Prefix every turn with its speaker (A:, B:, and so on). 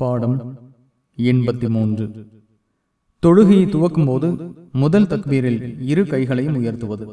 A: பாடம் எண்பத்தி மூன்று தொழுகையை துவக்கும் போது முதல் தக்பீரில் இரு கைகளையும் உயர்த்துவது.